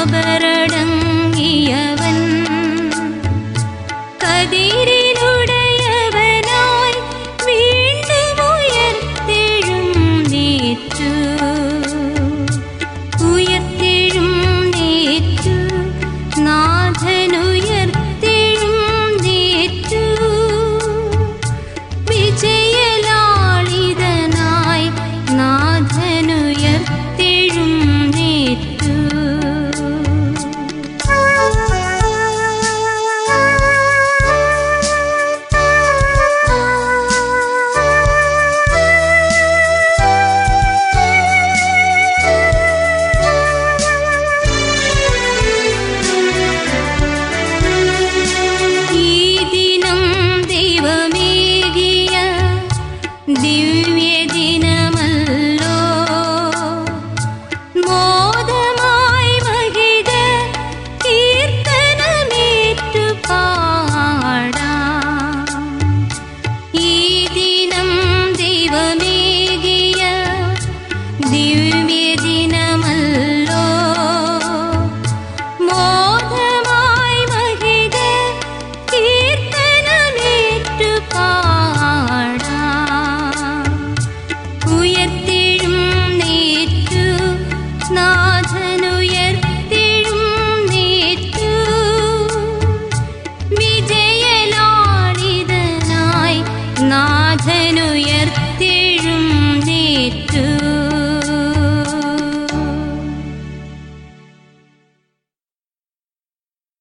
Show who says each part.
Speaker 1: அபரடங்க